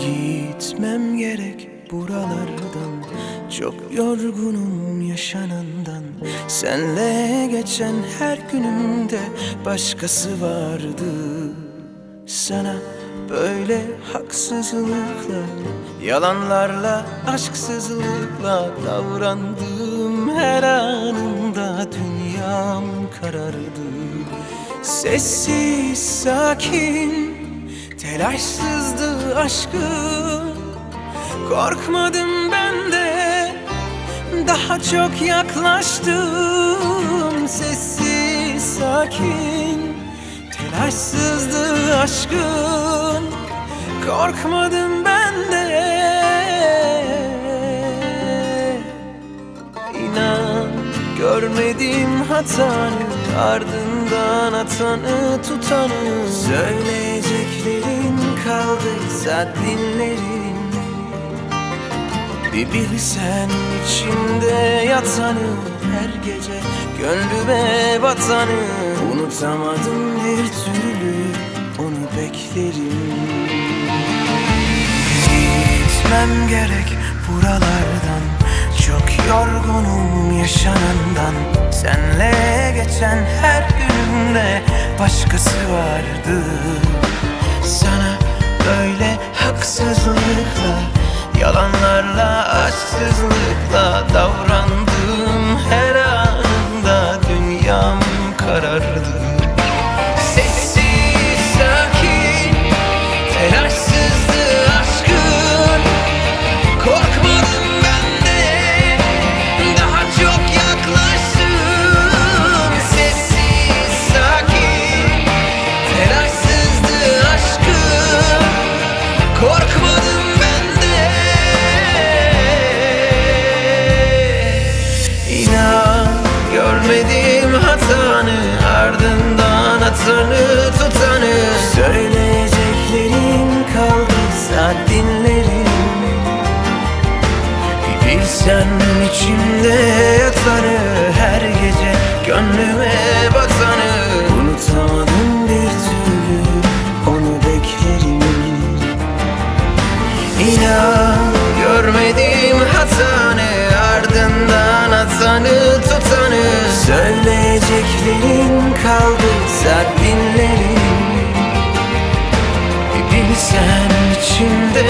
Gitmem gerek buralardan. Çok yorgunum yaşanandan. Senle geçen her günümde başkası vardı. Sana böyle haksızlıkla Yalanlarla, aşksızlıkla davrandığım her anında Dünyam karardı. Sessiz, sakin telaşsızdı aşkım Korkmadım ben de. Daha çok yaklaştım. Sessiz, sakin, telaşsızdı aşkın Korkmadım ben de. İnan görmedim hatanı Ardından atanı tutanı. Söyleyeceklerim kaldıysa dinlerim bir bilsen içimde yatanı Her gece gönlüme batanı. Unutamadım bir türlü onu beklerim. Gitmem gerek buralardan Çok yorgunum yaşanandan Senle geçen her günümde başkası vardı. Sana böyle haksızlıkla Yalanlarla, aşksızlıkla Korkmadım ben de. İnan görmedim hatanı Ardından atanı tutanı. Söyleyeceklerim kaldıysa dinlerim. Bir bilsen içimde yatanı Her gece gönlüme İnan görmedim hatanı Ardından atanı tutanı. Söyleyeceklerim kaldıysa dinlerim Bir bilsen içimde